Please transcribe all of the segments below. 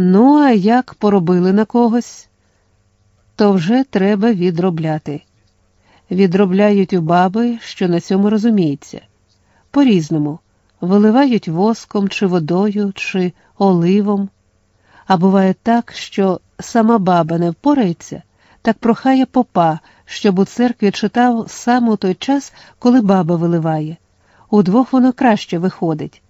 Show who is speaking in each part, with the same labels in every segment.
Speaker 1: Ну, а як поробили на когось, то вже треба відробляти. Відробляють у баби, що на цьому розуміється. По-різному виливають воском чи водою, чи оливом. А буває так, що сама баба не впорається, так прохає попа, щоб у церкві читав саме у той час, коли баба виливає. Удвох воно краще виходить.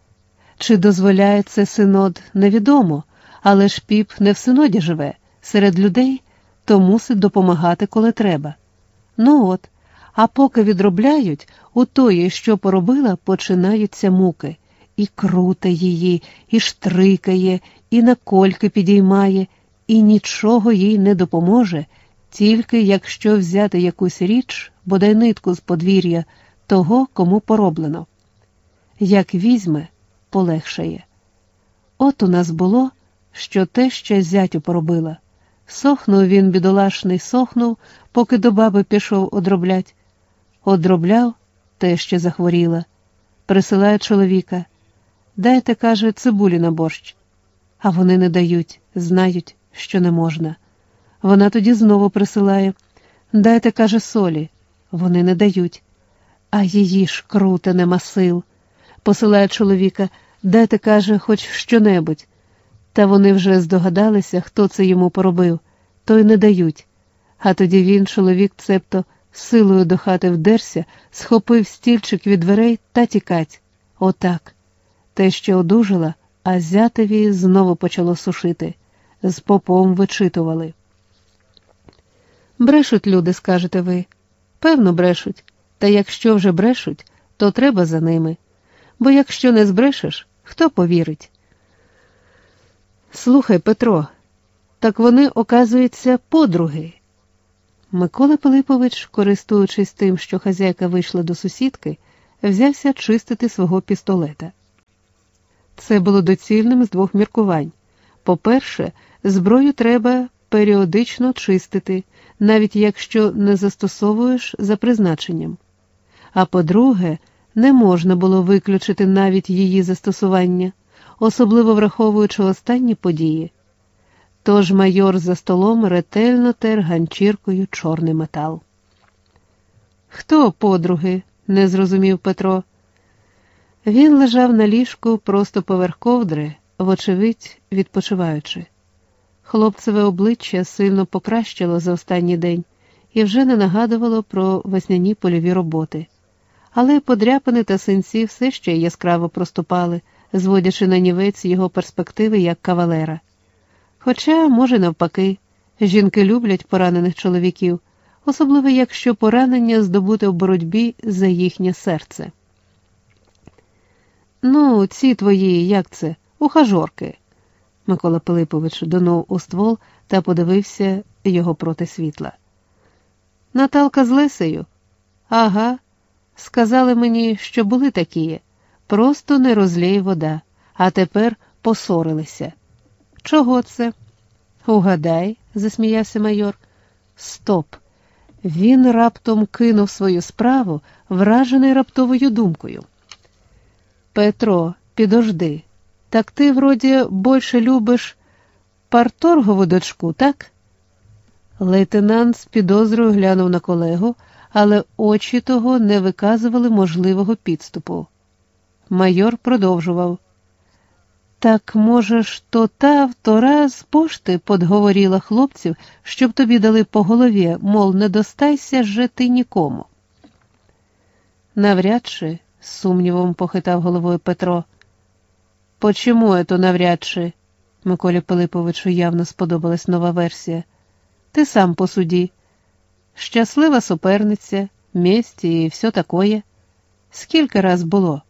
Speaker 1: Чи дозволяє це синод, невідомо, але ж піп не в синоді живе, серед людей, то мусить допомагати, коли треба. Ну от, а поки відробляють, у тої, що поробила, починаються муки, і круте її, і штрикає, і на кольки підіймає, і нічого їй не допоможе, тільки якщо взяти якусь річ, бодай нитку з подвір'я того, кому пороблено. Як візьме, полегшає. От у нас було, що те ще зятю поробила. Сохнув він, бідолашний, сохнув, поки до баби пішов одроблять. Одробляв, те ще захворіла. Присилає чоловіка. Дайте, каже, цибулі на борщ. А вони не дають, знають, що не можна. Вона тоді знову присилає. Дайте, каже, солі. Вони не дають. А її ж круте нема сил. Посилає чоловіка, дайте, каже, хоч що-небудь. Та вони вже здогадалися, хто це йому поробив, то й не дають. А тоді він, чоловік, цебто, силою до хати вдерся, схопив стільчик від дверей та тікать. Отак. Те, що одужала, а зятеві знову почало сушити. З попом вичитували. Брешуть люди, скажете ви. Певно, брешуть. Та якщо вже брешуть, то треба за ними. Бо якщо не збрешеш, хто повірить? Слухай, Петро, так вони, оказуються, подруги. Микола Пилипович, користуючись тим, що хазяйка вийшла до сусідки, взявся чистити свого пістолета. Це було доцільним з двох міркувань. По-перше, зброю треба періодично чистити, навіть якщо не застосовуєш за призначенням. А по-друге, не можна було виключити навіть її застосування, особливо враховуючи останні події. Тож майор за столом ретельно тер ганчіркою чорний метал. Хто подруги? не зрозумів Петро. Він лежав на ліжку просто поверх ковдри, вочевидь, відпочиваючи. Хлопцеве обличчя сильно покращило за останній день і вже не нагадувало про весняні польові роботи, але подряпини та синці все ще яскраво проступали, зводячи на нівець його перспективи як кавалера. Хоча, може, навпаки, жінки люблять поранених чоловіків, особливо якщо поранення здобути в боротьбі за їхнє серце. Ну, ці твої, як це, ухажорки. Микола Пилипович донув у ствол та подивився його проти світла. Наталка з Лесею? Ага. Сказали мені, що були такі. Просто не розлій вода, а тепер посорилися. Чого це? Угадай, засміявся майор. Стоп. Він раптом кинув свою справу, вражений раптовою думкою. Петро, підожди, так ти, вроді, більше любиш парторгову дочку, так? Лейтенант з підозрою глянув на колегу, але очі того не виказували можливого підступу. Майор продовжував. Так, може ж, то та то раз пошти подговоріла хлопців, щоб тобі дали по голові, мов, не достайся же ти нікому. Навряд чи, з сумнівом похитав головою Петро. Почому ето навряд чи? Миколі Пилиповичу явно сподобалась нова версія. Ти сам по суді. Щаслива суперниця, місць і все такое. Скільки раз було?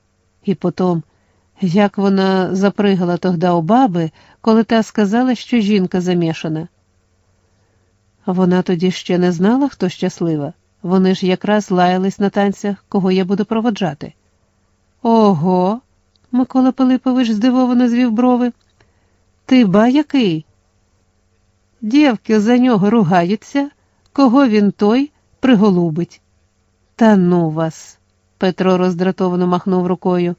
Speaker 1: І потом, як вона запригала тогда у баби, коли та сказала, що жінка замішана. Вона тоді ще не знала, хто щаслива. Вони ж якраз лаялись на танцях, кого я буду проводжати. Ого, Микола Пилипович здивовано звів брови. Ти ба який? Дівки за нього ругаються, кого він той приголубить. Та ну вас, Петро роздратовано махнув рукою.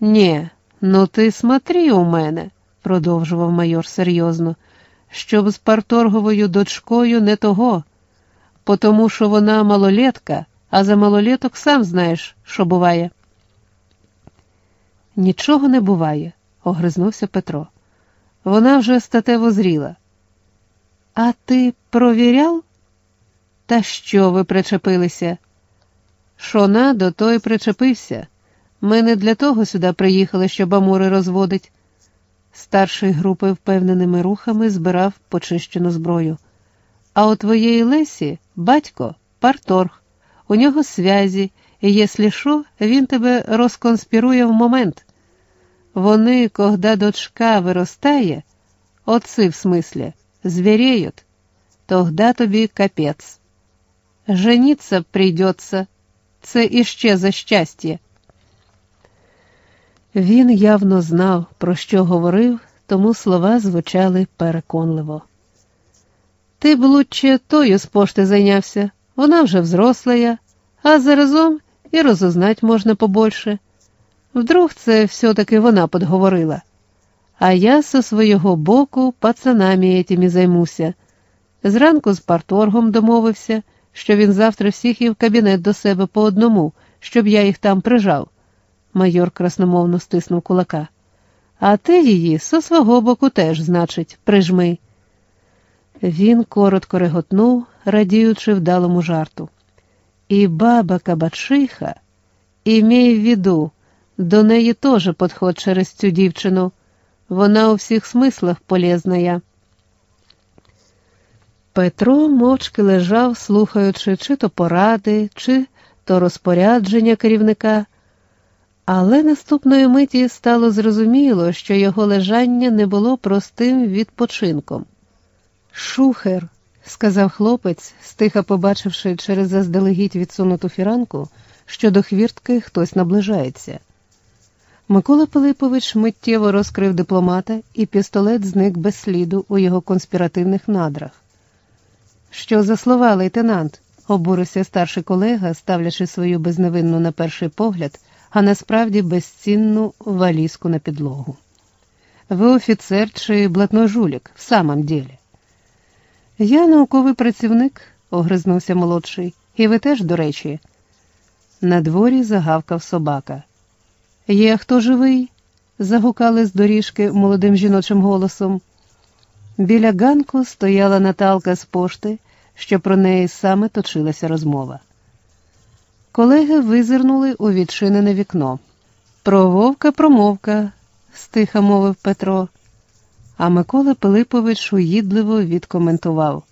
Speaker 1: Нє, ну ти смотри у мене, продовжував майор серйозно, щоб з парторговою дочкою не того, потому що вона малолетка, а за малолеток сам знаєш, що буває. Нічого не буває, огризнувся Петро. Вона вже статево зріла. А ти провіряв? Та що ви причепилися? Що надо, то й причепився. Ми не для того сюди приїхали, щоб амури розводить. Старший групи впевненими рухами збирав почищену зброю. А у твоєї Лесі батько парторг, у нього связі, і якщо що, він тебе розконспірує в момент. Вони, когда дочка виростає, отцы в смысле, звереют, тогда тобі капець. Жениться прийдеться, це іще за щастя. Він явно знав, про що говорив, тому слова звучали переконливо. Ти б лучше тою з пошти зайнявся, вона вже взрослая, а заразом і розузнать можна побольше. Вдруг це все-таки вона подговорила. А я со свого боку пацанами этими займуся. Зранку з парторгом домовився, що він завтра всіх і в кабінет до себе по одному, щоб я їх там прижав. Майор красномовно стиснув кулака. А ти її со свого боку теж, значить, прижми. Він коротко реготнув, радіючи вдалому жарту. І баба кабачиха, імей в віду, до неї теж подход через цю дівчину. Вона у всіх смислах полезна. Петро мовчки лежав, слухаючи чи то поради, чи то розпорядження керівника, але наступної миті стало зрозуміло, що його лежання не було простим відпочинком. Шухер, сказав хлопець, стиха побачивши через заздалегідь відсунуту фіранку, що до хвіртки хтось наближається. Микола Пилипович миттєво розкрив дипломата, і пістолет зник без сліду у його конспіративних надрах. Що за слова, лейтенант? обурився старший колега, ставлячи свою безневинну на перший погляд, а насправді безцінну валізку на підлогу. Ви офіцер чи блатной жулік, в самом ділі. Я науковий працівник, огризнувся молодший, і ви теж, до речі. На дворі загавкав собака. Є хто живий? загукали з доріжки молодим жіночим голосом. Біля ганку стояла Наталка з пошти, що про неї саме точилася розмова. Колеги визирнули у відчинене вікно. Про вовка промовка, стиха мовив Петро, а Микола Пилипович уїдливо відкоментував.